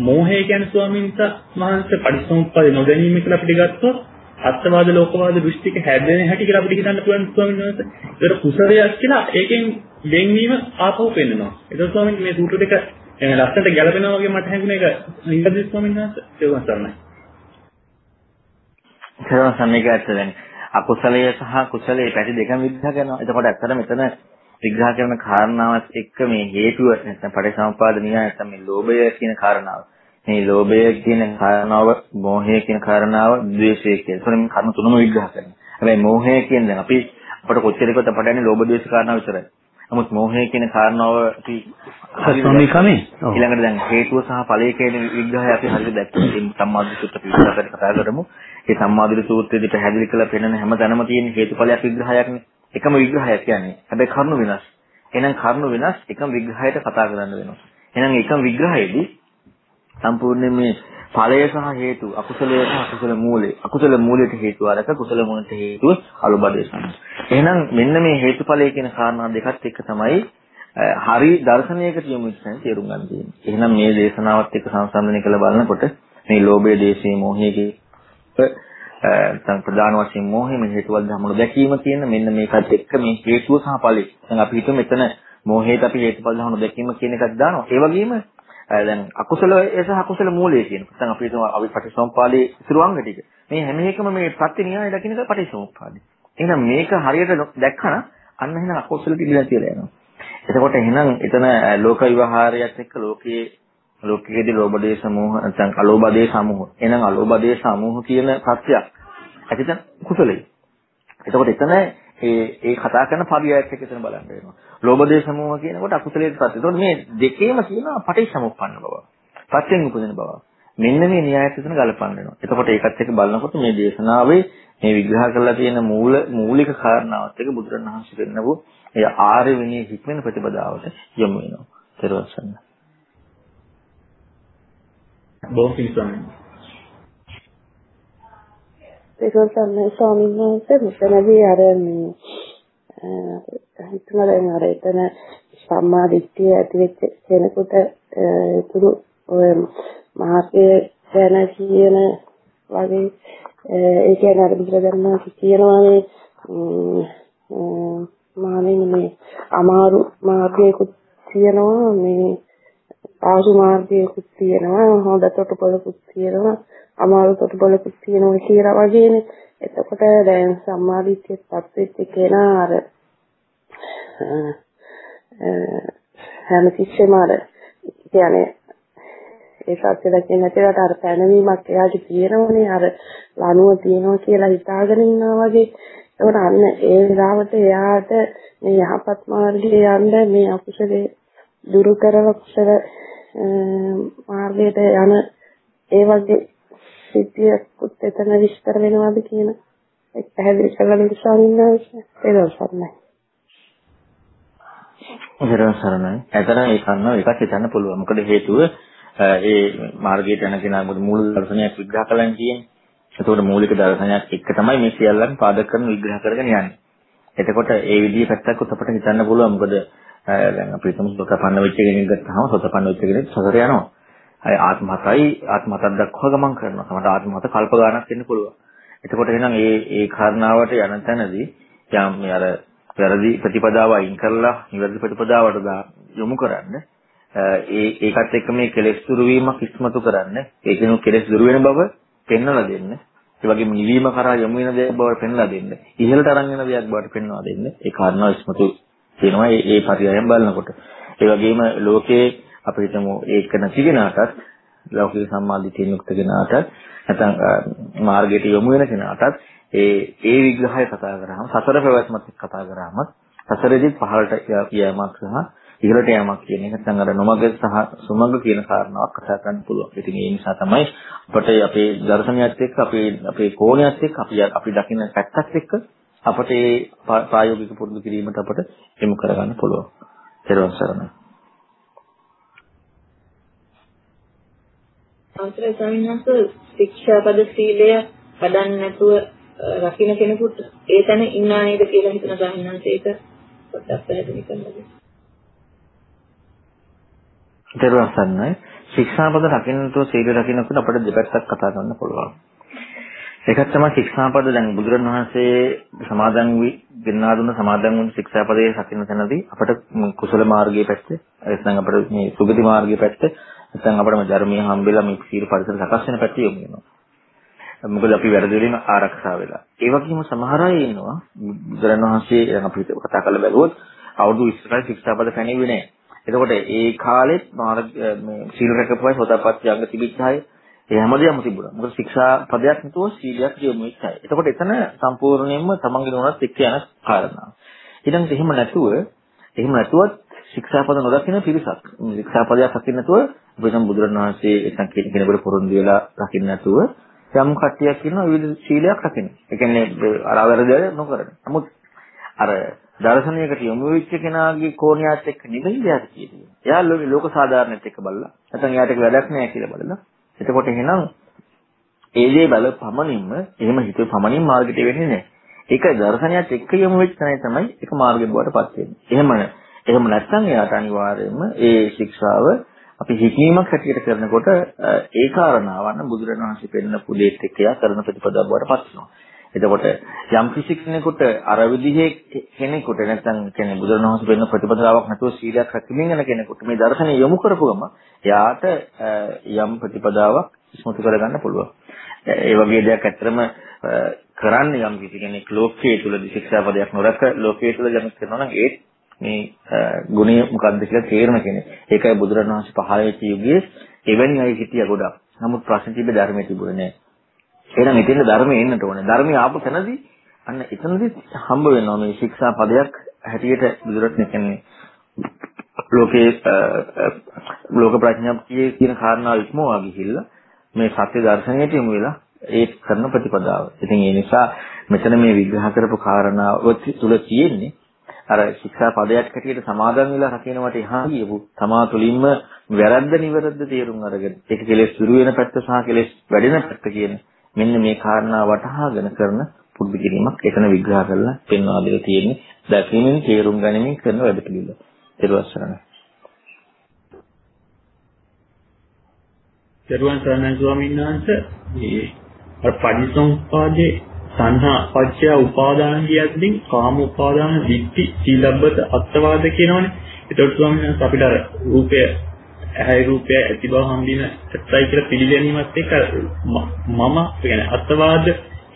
මෝහය කියන්නේ ස්වාමීන් වහන්සේ පරිසම්පාද නොදැනීම කියලා අපිට ගත්තොත් අත්වාද ලෝකවාද දෘෂ්ටික හැදෙන හැටි කියලා අපිට හිතන්න පුළුවන් ස්වාමීන් වහන්සේ. ඒතර කුසලයක් කියලා ඒකෙන් වෙන්වීම ආපහු පෙන්නනවා. ඒක ස්වාමීන් මේ සූත්‍ර දෙක ලස්සනට ගැලපෙනවා වගේ මට හැඟුණ එක ඉංග්‍රීසි ස්වාමීන් වහන්සේ ඒක සරණයි. ඒක සම්මේක ඇත්ත දැන් අකුසලය සහ කුසලයේ පැති දෙකම විග්‍රහ කරනවා. එතකොට ඇත්තට මෙතන විග්‍රහ කරන කාරණාවත් එක්ක මේ හේතුව නැත්නම් පටිසම්පාද න්‍යාය නැත්නම් මේ ලෝභය කියන කාරණාව. මේ ලෝභය කියන කාරණාව, මෝහය කියන කාරණාව, ද්වේෂය කියන. ඒතර මේ කර්ම තුනම විග්‍රහ කරනවා. හැබැයි මෝහය කියන දැන් අපි අපට කොච්චර එකද පටන්නේ ලෝභ ද්වේෂ කාරණාව විතරයි. නමුත් මෝහය කියන කාරණාව අපි ස්වාමී කමේ ඊළඟට දැන් හේතුව සහ ඵලය කියන විග්‍රහය අපි හරියට දැක්කා. මේ සම්මාදිට සූත්‍ර පිළිබඳව කතා කරමු. මේ සම්මාදිට සූත්‍රයේදී පැහැදිලි කරලා පෙන්නන හැම තැනම තියෙන හේතුඵලයක් විග්‍රහයක්නේ. එකම විග්‍රහයක් කියන්නේ. හැබැයි කරුණු වෙනස්. එහෙනම් කරුණු වෙනස් එකම විග්‍රහයට කතා කරන්න වෙනවා. එහෙනම් එකම විග්‍රහයේදී සම්පූර්ණයෙන් මේ ඵලය සහ හේතු අකුසලය සහ අකුසල මූලය අකුසල මූලයට හේතු ආරක කුසල මූලයට හේතුව අලුබදේ සම්ම. එහෙනම් මෙන්න මේ හේතුඵලය කියන කාරණා දෙකත් එක්ක තමයි හරි දර්ශනයකට යොමු වෙන තේරුම් ගන්න තියෙන්නේ. එහෙනම් මේ දේශනාවත් එක්ක සංසන්දනය කළ බලනකොට මේ ලෝභය, දේශය, මොහය නැත්නම් ප්‍රධාන වශයෙන් මෝහය මේ හේතුවල් ධමනු දැකීම කියන මෙන්න මේකත් එක්ක මේ හේතුව සහ ඵලය. දැන් අපි හිතමු මෙතන මෝහයට අපි හේතුඵල ධමනු දැකීම කියන එකක් දානවා. ඒ වගේම දැන් අකුසලය සහ අකුසල මූලය කියන. නැත්නම් අපි හිතමු අපි පටිසම්පාදේ ඉතුරුංග ටික. මේ හැම එකම මේ ප්‍රත්‍ය න්‍යාය දකින්න එක පටිසම්පාදේ. එහෙනම් මේක හරියට දැක්කම අන්න එහෙනම් අකුසල පිළිලා කියලා යනවා. එතකොට එහෙනම් එතන ලෝක විවහාරයත් එක්ක ලෝකයේ ලෝකයේදී ලෝභ දේශ මොහ නැත්නම් අලෝභ දේශ සමූහ. එහෙනම් අලෝභ දේශ සමූහ කියන සත්‍යයක්. ඇතිද කුසලයි. එතකොට එතන ඒ ඒ කතා කරන පරියයත් එක්ක එතන බලන්න වෙනවා. ලෝභ දේශ මොහ කියනකොට අකුසලයේ ප්‍රත්‍ය. එතකොට මේ දෙකේම කියනවා පටිච්චසමුප්පන්න බව. ප්‍රත්‍යෙන් උපදින බව. මෙන්න මේ න්‍යායත් එතන ගලපන්න වෙනවා. එතකොට ඒකත් එක්ක බලනකොට මේ දේශනාවේ මේ විග්‍රහ කරලා තියෙන මූල මූලික කාරණාවත් එක්ක බුදුරණවහන්සේ පෙන්නපු ඒ ආර්ය විනය හික්මන ප්‍රතිපදාවට යොමු වෙනවා. ඊට බොහොම පිං ස්වාමීන් ඒක තමයි ස්වාමීන් වහන්සේ මෙතනදී අර මේ හිතන දැන් අර එතන සම්මා දිට්ඨිය ඇති වෙච්ච කෙනෙකුට ඒතුළු ඔය මාර්ගය ගැන කියන වගේ ඒ කියන්නේ අර බුදුරජාණන් වහන්සේ කියනවා මේ මානෙ මේ අමාරු මාර්ගයකුත් තියෙනවා මේ ආසු මාර්ගයකුත් තියෙනවා හොඳ තොටුපළකුත් තියෙනවා අමාරු තොටුපළකුත් තියෙනවා කියලා වගේනේ එතකොට දැන් සම්මාදිට්ඨියත් පත්වෙච්ච කෙනා අර හැම තිස්සෙම අර කියන්නේ ඒ සත්‍ය දැකේ නැතිවට අර පැනවීමක් එයාට තියෙනවනේ අර ලනුව තියෙනවා කියලා හිතාගෙන ඉන්නවා වගේ. ඒකට අන්න ඒ වෙලාවට එයාට මේ යහපත් මාර්ගයේ යන්න මේ අකුසලේ දුරු කරව කුසල මාර්ගයට යන ඒ වගේ සිද්ධියකුත් එතන විස්තර වෙනවද කියන එක පැහැදිලි කරලා දෙන්න ස්වාමීන් වහන්සේ. ඒක සරණයි. ඉතින් සරණයි. ඇතර ඒ කන්නව එකක් හිතන්න පුළුවන්. මොකද හේතුව ඒ මාර්ගයට යන කෙනා මොකද මූල දර්ශනයක් විග්‍රහ කළා කියන්නේ. එතකොට මූලික දර්ශනයක් එක්ක තමයි මේ සියල්ලන් පාදක කරන විග්‍රහ කරගෙන යන්නේ. එතකොට ඒ විදිහේ පැත්තක් අපිට හිතන්න පුළුවන්. මොකද දැන් අපි හිතමු සෝතපන්න වෙච්ච කෙනෙක් ගත්තාම සෝතපන්න වෙච්ච කෙනෙක් සසර යනවා. අය ආත්ම හතයි ආත්ම හතක් දක්වා ගමන් කරනවා. සමහර ආත්ම හත කල්ප ගාණක් වෙන්න පුළුවන්. එතකොට එහෙනම් ඒ ඒ කාරණාවට යන තැනදී යම් මේ අර වැරදි ප්‍රතිපදාව අයින් කරලා නිවැරදි ප්‍රතිපදාවට යොමු කරන්න ඒ ඒකත් එක්ක මේ කෙලෙස් දුරු වීමක් ඉස්මතු කරන්න ඒකිනු කෙලෙස් දුරු වෙන බව පෙන්වලා දෙන්න ඒ වගේම නිවීම කරා යොමු වෙන දෙයක් බවට පෙන්වලා දෙන්න ඉහළට අරන් යන දෙයක් බවට පෙන්වලා දෙන්න ඒ කාරණාව ඉස්මතු වෙනවා ඒ ඒ පරියයන් බලනකොට ඒ වගේම ලෝකේ අපි හිතමු ඒක නැති කෙනාටත් ලෞකික සම්මාදිටිය යුක්ත කෙනාටත් නැත්නම් මාර්ගයට යොමු වෙන කෙනාටත් ඒ ඒ විග්‍රහය කතා කරාම සතර පැවැත්මත් කතා කරාම සතරෙදි පහළට යෑමක් සහ ඉහළට යෑමක් කියන එක නැත්නම් අර නොමග සහ සුමග කියන කාරණාවක් කතා කරන්න පුළුවන්. ඉතින් ඒ නිසා තමයි අපට අපේ දර්ශනයත් එක්ක අපේ අපේ කෝණයත් එක්ක අපි අපි දකින්න පැත්තත් එක්ක අපට ඒ ප්‍රායෝගික පුරුදු කිරීමට අපට යොමු කරගන්න පුළුවන්. ඊට පස්සේ අවසරයි ස්වාමීන් වහන්සේ ශික්ෂාපද සීලය වඩන්න නැතුව රකින්න කෙනෙකුට ඒ තැන ඉන්නා නේද කියලා හිතන ස්වාමීන් වහන්සේ ඒක පොඩ්ඩක් පැහැදිලි කරන්න. දරුවසන්නයි ශික්ෂාපද රකින්නට සීල රකින්නකොට අපිට දෙපැත්තක් කතා කරන්න පුළුවන්. ඒකත් තමයි ශික්ෂාපද දැන් බුදුරණවහන්සේ සමාදන් වී ගෙන්වා දුන්න සමාදන් වුණු ශික්ෂාපදයේ රකින්න තැනදී අපිට කුසල මාර්ගයේ පැත්ත එතන අපිට මේ සුගති මාර්ගයේ පැත්ත නැත්නම් අපිට මේ ධර්මයේ හම්බෙලා මේ සීල පරිසර සකස් වෙන පැත්තේ යොමු වෙනවා. මොකද අපි වැරදි වලින් ආරක්ෂා වෙලා. ඒ වගේම සමහර අය ඉන්නවා බුදුරණවහන්සේ දැන් අපි කතා කරලා බැලුවොත් අවුරුදු 20 ශික්ෂාපද පැනෙන්නේ නැහැ. එතකොට ඒ කාලෙත් මාර්ග මේ සීල රැකපුවයි සෝතාපට්ටි අංග තිබිච්ච අය ඒ හැමදේම තිබුණා. මොකද ශික්ෂා පදයක් නැතුව සීලයක් දියුණු වෙච්ච අය. එතකොට එතන සම්පූර්ණයෙන්ම තමන්ගේ නුවණත් එක්ක යන කාරණා. ඊළඟට එහෙම නැතුව එහෙම නැතුවත් ශික්ෂාපද නොදකින පිරිසක්. ශික්ෂාපදයක් රකින්න නැතුව බුදුන් බුදුරණවහන්සේ එතන කෙනෙකුට පොරොන්දු වෙලා රකින්න නැතුව යම් කට්ටියක් ඉන්නවා විවිධ සීලයක් රකින්න. ඒ කියන්නේ අර අවරදය නොකරන. නමුත් අර දර්ශනයකට යොමු වෙච්ච කෙනාගේ කෝණියත් එක්ක නෙමෙයි එයාට කියන්නේ. එයා ලෝක සාධාරණෙත් එක්ක බලලා නැත්නම් එයාට ඒක වැඩක් නෑ කියලා බලලා. එතකොට එහෙනම් ඒ දේ බල පමණින්ම එහෙම හිතුව පමණින් මාර්ගයට වෙන්නේ නෑ. ඒක දර්ශනයත් එක්ක යොමු වෙච්ච තැනයි තමයි ඒක මාර්ගෙ බවට පත් වෙන්නේ. එහෙම එහෙම නැත්නම් එයාට අනිවාර්යයෙන්ම ඒ ශික්ෂාව අපි හික්මීමක් හැටියට කරනකොට ඒ කාරණාවන් බුදුරණවහන්සේ පෙන්න පුදේත් එක්ක යා කරන ප්‍රතිපදාව බවට පත් වෙනවා. එතකොට යම් කිසි කෙනෙකුට අර විදිහේ කෙනෙකුට නැත්නම් කියන්නේ බුදුරණවහන්සේ පෙන්න ප්‍රතිපදාවක් නැතුව සීලයක් රැකීමෙන් යන කෙනෙකුට මේ දර්ශනය යොමු කරපුවම එයාට යම් ප්‍රතිපදාවක් ඉස්මතු කරගන්න පුළුවන්. ඒ වගේ දෙයක් ඇත්තරම කරන්න යම් කිසි කෙනෙක් ලෝකයේ තුල ශික්ෂාපදයක් නොරක ලෝකයේ තුල යමක් කරනවා නම් ඒ මේ ගුණය මොකක්ද කියලා තේරෙන කෙනෙක්. ඒකයි බුදුරණවහන්සේ පහළ වෙච්ච යුගයේ එවැනි අය හිටිය ගොඩක්. නමුත් ප්‍රශ්න තිබ්බේ ධර්මයේ තිබුණේ නැහැ. එහෙනම් ඉතින් ධර්මයේ එන්නට ඕනේ. ධර්මයේ ආපු තැනදී අන්න එතනදී හම්බ වෙනවා මේ ශික්ෂා පදයක් හැටියට බුදුරත්න කියන්නේ ලෝකේ ලෝක ප්‍රඥාප්තියේ කියන කාරණාව ඉක්මවා ගිහිල්ලා මේ සත්‍ය දර්ශනයට යොමු වෙලා ඒ කරන ප්‍රතිපදාව. ඉතින් ඒ නිසා මෙතන මේ විග්‍රහ කරපු කාරණාව තුල තියෙන්නේ අර ශික්ෂා පදයක් හැටියට සමාදන් වෙලා රකින්නවට එහා ගියපු තමා තුළින්ම වැරද්ද නිවැරද්ද තේරුම් අරගෙන ඒක කෙලෙස් දුරු වෙන පැත්ත සහ කෙලෙස් වැඩෙන පැත්ත කියන මෙන්න මේ කාරණා වටහාගෙන කරන පුරුදු කිරීමක් එතන විග්‍රහ කරලා පෙන්වා දෙලා තියෙන්නේ දැකීමෙන් තේරුම් ගැනීමෙන් කරන වැඩ පිළිවෙල. ඊට පස්සේ දරුවන් සරණයි ස්වාමීන් වහන්සේ මේ අර පටිසම්පාදේ සංහා පච්චය උපාදාන කියද්දී කාම උපාදාන දිට්ඨි සීලබ්බත අත්වාද කියනවනේ. ඒකට ස්වාමීන් වහන්සේ අපිට අර රූපය ඇහැයි රූපය ඇති බව හම්බින ඇත්තයි කියලා පිළිගැනීමත් එක්ක මම කියන්නේ අත්වාද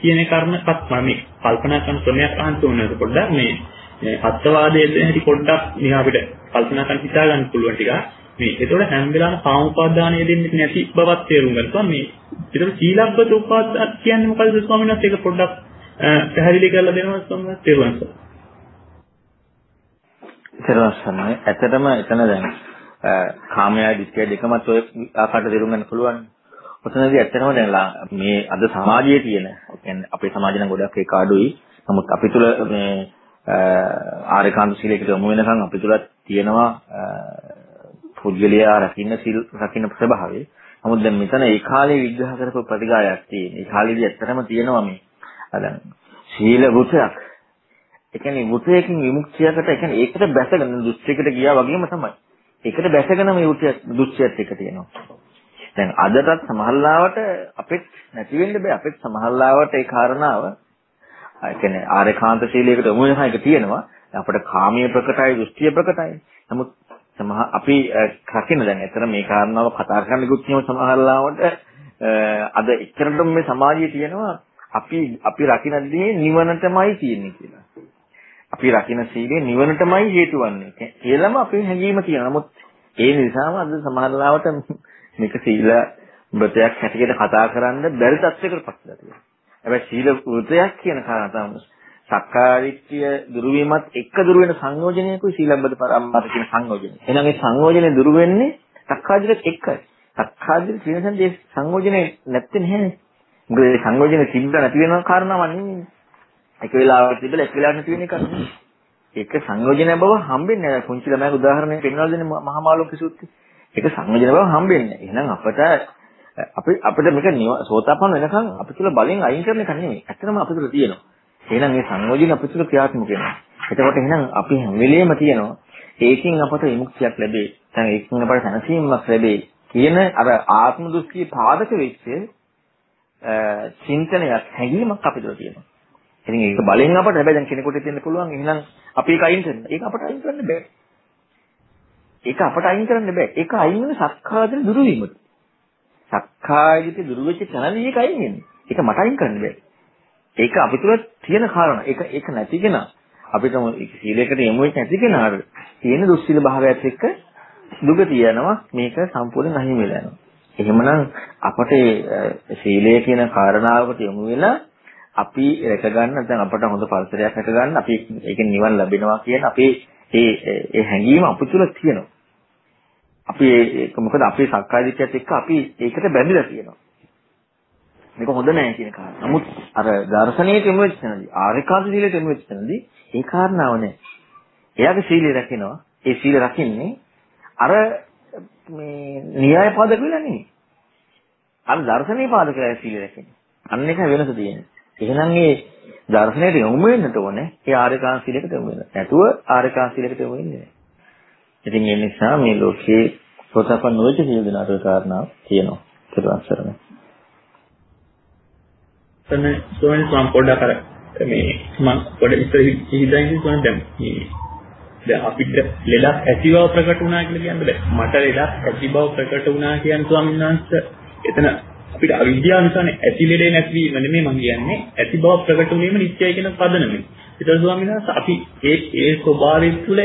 කියන කර්මකත් මම කල්පනා කරන ක්‍රමයක් අහන්න ඕනේ පොඩ්ඩක්? මේ අත්වාදයේ හැටි පොඩ්ඩක් මෙහා අපිට කල්පනා කරන් හිතා ගන්න පුළුවන් ටික. මේ ඒතකොට හැම වෙලාවෙම කාම උපාදානය දෙන්නේ නැති බවත් තේරුම් ගන්නවා. මේ ඒතකොට සීලබ්බත උපාදාන කියන්නේ මොකද්ද ස්වාමීන් වහන්සේ? ඒක පොඩ්ඩක් පැහැදිලි කරලා දෙනවා ස්වාමීන් වහන්සේ. තේරුම් ගන්න. ඉතරවස්සන්නේ ඇත්තටම එතන දැන් කාමයා දිස්ත්‍ය දෙකමත් ඔය ආකාරයට තේරුම් ගන්න පුළුවන්. ඔතනදී ඇත්තටම දැන් මේ අද සමාජයේ තියෙන කියන්නේ අපේ සමාජය නම් ගොඩක් ඒක අඩුයි. නමුත් අපි තුල මේ ආරේකාන්ත සීලයකට යොමු වෙනකන් අපි තුල තියෙනවා පුද්ගලයා රකින්න සීල් රකින්න ස්වභාවය. නමුත් දැන් මෙතන ඒ කාලේ විග්‍රහ කරපු ප්‍රතිගායක් තියෙන. ඒ කාලේදී ඇත්තටම තියෙනවා මේ දැන් සීල වෘතයක්. ඒ කියන්නේ වෘතයකින් විමුක්තියකට ඒ කියන්නේ ඒකට බැසගෙන දුස්ත්‍රිකට ගියා වගේම තමයි. ඒකට බැසගෙන මේ වෘතය දුස්ත්‍රියත් එක තියෙනවා. දැන් අදටත් සමහරලාවට අපිට නැති වෙන්න බෑ. අපිට සමහරලාවට ඒ කාරණාව ඒ කියන්නේ ආරේකාන්ත ශීලයකට යොමු වෙන එක තියෙනවා. අපිට කාමීය ප්‍රකටයි, දෘෂ්ටිය ප්‍රකටයි. නමුත් සමහ අපි රකින්න දැන් ඇතර මේ කාරණාව කතා කරන්න ගියොත් එහෙම සමහරලාවට අද එච්චරටම මේ සමාජයේ තියෙනවා අපි අපි රකින්න දේ නිවනටමයි තියෙන්නේ කියලා. අපි රකින්න සීලය නිවනටමයි හේතු වන්නේ. කියලාම අපේ හැඟීම තියෙනවා. නමුත් ඒ නිසාම අද සමහරලාවට මේක සීල වෘතයක් හැටියට කතා කරන්න බැරි තත්යකට පත් වෙලා තියෙනවා. හැබැයි සීල වෘතයක් කියන කාරණා තමයි සක්කාදිට්ඨිය දුරු වීමත් එක්ක දුරු වෙන සංයෝජනයකුයි සීලබ්බත පරම්පර කියන සංයෝජනය. එහෙනම් ඒ සංයෝජනේ දුරු වෙන්නේ සක්කාදිට්ඨියත් එක්කයි. සක්කාදිට්ඨිය කියන දේ සංයෝජනේ නැත්තේ නෑනේ. මොකද ඒ සංයෝජනේ තිබ්බ නැති වෙන කාරණාවක් නෙමෙයි. එක වෙලාවකට තිබිලා එක වෙලාවකට නැති වෙන එකක් නෙමෙයි. ඒක සංයෝජන බව හම්බෙන්නේ නැහැ. පුංචි ළමයාගේ උදාහරණයක් පෙන්වලා දෙන්නේ මහා මාළුක සූත්‍රය. ඒක සංයෝජන බව හම්බෙන්නේ. එහෙනම් අපට අපි අපිට මේක සෝතාපන්න වෙනකන් අපි තුල බලෙන් අයින් කරන එක නෙමෙයි. ඇත්තටම අපි තුල තියෙනවා. එහෙනම් මේ සංයෝජන අපිට ක්‍රියාත්මක වෙනවා. එතකොට එහෙනම් අපි හැම වෙලෙම තියෙනවා ඒකෙන් අපට විමුක්තියක් ලැබේ. දැන් ඒකෙන් අපට සැනසීමක් ලැබේ. කියන අර ආත්ම දෘෂ්ටිය පාදක වෙච්ච චින්තනයක් හැඟීමක් අපිට තියෙනවා. ඉතින් ඒක බලෙන් අපට හැබැයි දැන් කෙනෙකුට දෙන්න පුළුවන් එහෙනම් අපි ඒක අයින් කරන්න. ඒක අපට අයින් කරන්න බෑ. ඒක අපට අයින් කරන්න බෑ. ඒක අයින් වෙන සක්කායදිට දුරු වීමද. සක්කායදිට දුරු වෙච්ච තැනදී ඒක අයින් වෙන්නේ. ඒක මට අයින් කරන්න බෑ. ඒක අපි තුල තියෙන කාරණා. ඒක ඒක නැතිගෙන අපිට සීලයකට යමු වෙච්ච නැතිගෙනාට තියෙන දුස්සීල භාවයත් එක්ක දුගතිය යනවා. මේක සම්පූර්ණයෙන් අහිමි වෙලා යනවා. එහෙමනම් අපට සීලය කියන කාරණාවකට යොමු වෙලා අපි රැක ගන්න නැත්නම් අපට හොඳ පරිසරයක් රැක ගන්න අපි ඒකෙන් නිවන් ලැබෙනවා කියන අපේ ඒ ඒ හැඟීම අප තුළ තියෙනවා. අපි ඒක මොකද අපේ සක්කාය දිට්ඨියත් එක්ක අපි ඒකට බැඳිලා තියෙනවා. මේක හොඳ නෑ කියන කාරණා. නමුත් අර දර්ශනීය කෙමු වෙච්ච තැනදී ආරිකාද සීලයට කෙමු වෙච්ච තැනදී ඒ කාරණාව නෑ. එයාගේ සීලය රැකිනවා. ඒ සීල රකින්නේ අර මේ න්‍යාය පාදක වෙලා නෙමෙයි. අර දර්ශනීය පාදකලා සීල රැකෙන්නේ. අන්න එක වෙනස තියෙනවා. එහෙනම් ඒ දර්ශනයට යොමු වෙන්නට ඕනේ ඒ ආර්යකාන් සීලයකට යොමු වෙන්න. නැතුව ආර්යකාන් සීලයකට යොමු වෙන්නේ නැහැ. ඉතින් ඒ නිසා මේ ලෝකේ සෝතපන්න නොවෙච්ච සියලු දෙනාට ඒ කාරණා තියෙනවා. ඒක අසරණ. තමයි සෝමන් සම් පොඩ්ඩක් අර මේ මම පොඩ ඉස්සර හිතන්නේ සෝමන් දැන් මේ දැන් අපිට ලෙඩක් ඇති බව ප්‍රකට වුණා කියලා කියන්න බෑ. මට ලෙඩක් ඇති බව ප්‍රකට වුණා කියන ස්වාමීන් වහන්සේ එතන අපිට අවිද්‍යාව නිසානේ ඇති ලෙඩේ නැතිවීම නෙමෙයි මම කියන්නේ. ඇති බව ප්‍රකට වීම නිත්‍යයි කියන පදනමයි. ඒතර ස්වාමීන් වහන්සේ අපි ඒ ඒ ස්වභාවය තුළ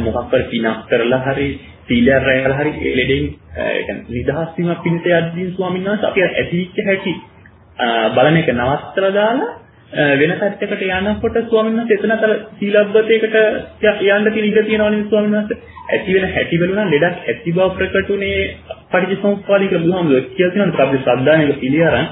මොකක් කර පිනක් කරලා හරි සීලය රැකලා හරි ඒ ලෙඩෙන් ඒ කියන්නේ නිදහස් වීම පිණිස යද්දී ස්වාමීන් වහන්සේ අපි ඇතිවිච්ච හැටි බලන එක නවත්තලා දාලා වෙන පැත්තකට යනකොට ස්වාමීන් වහන්සේ එතන අර සීලබ්බතයකට යන්න තියෙන ඉඩ තියෙනවා නේද ස්වාමීන් වහන්සේ ඇති වෙන හැටි බලුණා ලෙඩක් ඇති බව ප්‍රකටුනේ පටිච්චසමුප්පාදේ කියලා බුදුහාමුදුරුවෝ කියලා තියෙනවා අපි ශ්‍රද්ධාවෙන් පිළියරන්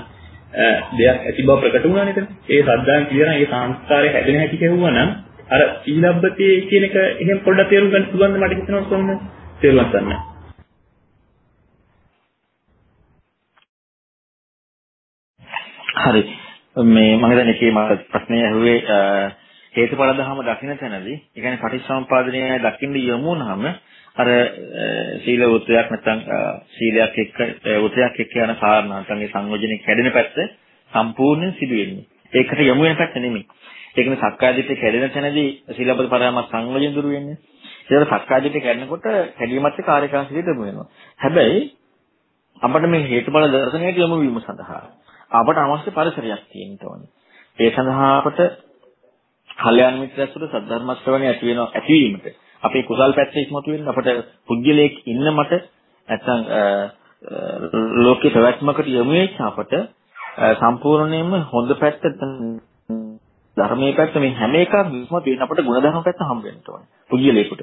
දෙයක් ඇති බව ප්‍රකට වුණා නේද? ඒ ශ්‍රද්ධාවෙන් පිළියරන් ඒ සංස්කාරය හැදෙන හැටි කියුවා නම් අර සීලබ්බතේ කියන එක එහෙම පොඩ්ඩක් තේරුම් ගන්න පුළුවන් මට හිතෙනවා ස්වාමීන් වහන්සේ තේරුම් ගන්න. හරි. මේ මම හිතන්නේ ඒකේ මම ප්‍රශ්නය ඇහුවේ හේතුඵල ධර්ම දකින්න තැනදී ඒ කියන්නේ පටිච්චසමුපාදනය දකින්න යමු වුනහම අර සීල උත්‍රයක් නැත්නම් සීලයක් එක්ක උත්‍රයක් එක්ක යන කාරණා නැත්නම් මේ සංයෝජනේ කැඩෙන පැත්ත සම්පූර්ණයෙන් සිදු වෙන්නේ. ඒකට යමු වෙන පැත්ත නෙමෙයි. ඒකනේ සක්කායදිට්ඨිය කැඩෙන තැනදී සීලබ්බත පරාමස් සංයෝජන දුරු වෙන්නේ. ඒකට සක්කායදිට්ඨිය කැඩෙනකොට කැඩීමත් එක්ක ආරේකාංශයට යමු වෙනවා. හැබැයි අපිට මේ හේතුඵල දර්ශනයට යමු වීම සඳහා අපට අවශ්‍ය පරිසරයක් තියෙන්න ඕනේ. ඒ සඳහා අපට කල්යාණ මිත්‍රයසුර සද්ධර්ම ශ්‍රවණය ඇති වෙනවා ඇතිවීමට අපේ කුසල් පැත්තේ ඉස්මතු වෙන්න අපට පුද්ගලයෙක් ඉන්න මට නැත්නම් ලෝකේ පැවැත්මකට යොමු වෙච්ච අපට සම්පූර්ණයෙන්ම හොඳ පැත්ත ධර්මයේ පැත්ත මේ හැම එකක්ම ඉස්මතු වෙන අපට ಗುಣධර්ම පැත්ත හම්බ වෙන්න ඕනේ පුද්ගලයෙකුට.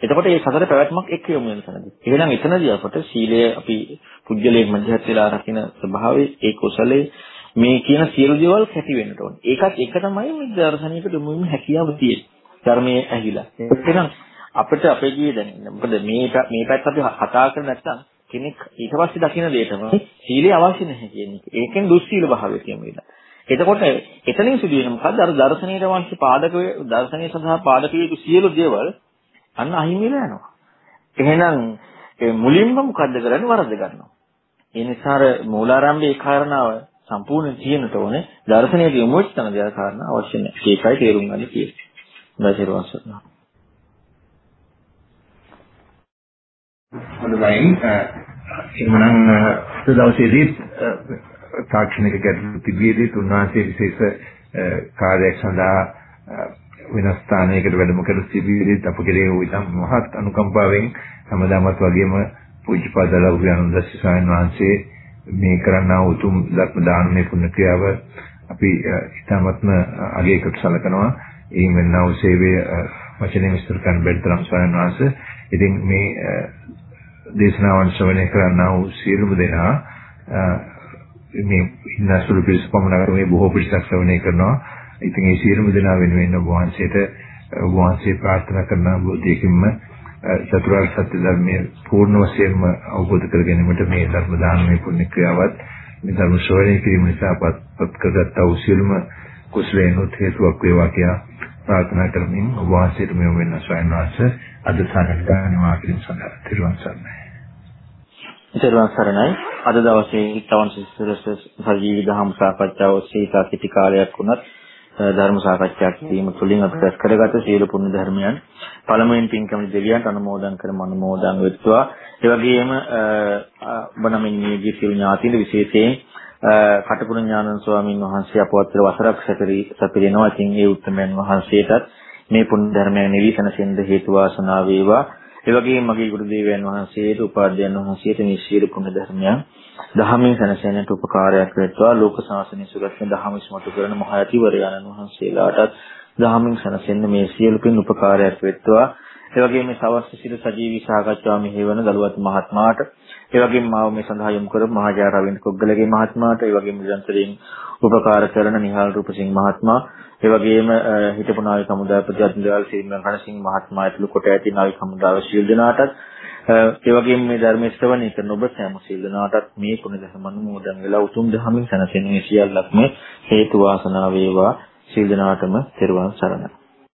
එතකොට මේ සතර පැවැත්මක් එක්ක යොමු වෙන තැනදී. එහෙනම් එතනදී අපට සීලය අපි පුද්ගලයෙක් මැදහත් වෙලා රකින්න ස්වභාවය ඒ කුසලයේ මේ කියන සියලු දේවල් කැටි වෙන්න ඕනේ. ඒකත් එක තමයි මේ දර්ශනයකට යොමු වීම හැකියාව තියෙන්නේ. ධර්මයේ ඇහිලා. එහෙනම් අපිට අපේ ජීවිතේ දැනෙන්න. මොකද මේ මේ පැත්ත අපි කතා කරන්නේ නැත්නම් කෙනෙක් ඊට පස්සේ දකින්න දේ තමයි සීලය අවශ්‍ය නැහැ කියන එක. ඒකෙන් දුස්සීල භාවය කියනවා. එතකොට එතනින් සිදු වෙන මොකද්ද? අර දර්ශනීය වංශ පාදක දර්ශනීය සඳහා පාදක වූ සියලු දේවල් අන්න අහිමි වෙලා යනවා. එහෙනම් ඒ මුලින්ම මොකද්ද කරන්නේ? වරද්ද ගන්නවා. ඒ නිසා අර මූලාරම්භයේ කාරණාව සම්පූර්ණ තියෙනට ඕනේ. දර්ශනීය යොමු වෙච්ච තන දේවල් කාරණා අවශ්‍ය නැහැ. ඒකයි තේරුම් ගන්න තියෙන්නේ. දසිරවසන. හොඳයි. එහෙනම් දවසේදී තාක්ෂණික ගැටලු තිබියදී තුන්වහන්සේ විශේෂ කාර්යයක් සඳහා වෙනස් ස්ථානයකට වැඩම කර තිබියදී අප කෙරේ වූ මහත් අනුකම්පාවෙන් හැමදාමත් වගේම පූජ්‍යපාද ලෞකික ස්වාමීන් වහන්සේ මේ කරන්නා උතුම් ධර්ම දානමය පුණ්‍ය ක්‍රියාව අපි ඉතාමත්ම අගයකට සැලකනවා. ඒ වෙන්නා වූ සේවය වචනේ විස්තර කරන්න බැරි තරම් ස්වාමීන් වහන්සේ. ඉතින් මේ දේශනාවන් ශ්‍රවණය කරන්නා වූ සියලුම දෙනා මේ ඉන්න සුළු පිරිස පමණක් මේ බොහෝ පිරිසක් ශ්‍රවණය කරනවා. ඉතින් මේ සියලුම දෙනා වෙනුවෙන් ඔබ වහන්සේට ඔබ වහන්සේ ප්‍රාර්ථනා කරන බුද්ධියකින්ම චතුරාර්ය සත්‍ය ධර්මයේ පූර්ණ වශයෙන්ම අවබෝධ කර ගැනීමට මේ ධර්ම දානමය පුණ්‍ය ක්‍රියාවත් මේ ධර්ම ශ්‍රවණය කිරීම නිසා පත් කරගත් වූ සියලුම කුසලයන්ොත් හේතුවක් වේවා කියලා ප්‍රාර්ථනා කරමින් ඔබ වහන්සේට මෙව වෙන ස්වයන් වාස අද සාකච්ඡා කිරීම සඳහා තිරුවන් සරණයි ඉතින් සරණයි. අද දවසේ තවන් සිසිරස සජීවී දහම් සාකච්ඡාව ඔස්සේ සාකිති කාලයක් වුණත් ධර්ම සාකච්ඡා කිරීම තුළින් අපි රැස් කරගත සියලු පුණ්‍ය ධර්මයන් පළමුවෙන් පින්කම දෙවියන්ට අනුමෝදන් කර මනෝමෝදන් වෙත්වා. ඒ වගේම බණමින් නියගී සිල් ඥාතිල විශේෂයෙන් කටුකුරු ඥානන් ස්වාමීන් වහන්සේ අපවත් වසරක් සැපරි සැපිරෙනවා. ඉතින් ඒ උත්තරමයන් වහන්සේටත් මේ පුණ්‍ය ධර්මයන් නිවිසන සෙන්ද හේතු වාසනා වේවා. ඒ වගේම මගේ ගුරු දේවයන් වහන්සේට උපාධ්‍යයන් වහන්සේට මේ සියලු පුණ්‍ය ධර්මයන් දහමින් සැනසෙන්නට උපකාරයක් වෙත්වා. ලෝක ශාසනය සුරක්ෂණ දහම ඉස්මතු කරන මහ ඇතිවරයන්න් වහන්සේලාටත් දහමින් සැනසෙන්න මේ සියලු පින් උපකාරයක් වෙත්වා. ඒ වගේම මේ සවස් සිට සජීවී සාකච්ඡාව මෙහෙවන දලුවත් මහත්මයාට ඒ වගේම මාව මේ සඳහා යොමු කරපු මහජා රවින්ද්‍ර කොග්ගලගේ මහත්මයාට ඒ වගේම නිරන්තරයෙන් උපකාර කරන නිහාල් රූපසිංහ මහත්මයා ඒ වගේම හිටපු නාවික හමුදාපති අත්දැල් සිරිමන් රණසිංහ මහත්මයා ඇතුළු කොට ඇති නාවික හමුදාව ශීල් දනාටත් ඒ වගේම මේ ධර්මයේ ශ්‍රවණය කරන ඔබ සෑම ශීල් දනාටත් මේ කුණ දහම අනුමෝදන් වෙලා උතුම් දහමින් සැනසෙන මේ සියල්ලක්ම හේතු වාසනා වේවා. ශීල් දනාටම තෙරුවන් සරණයි.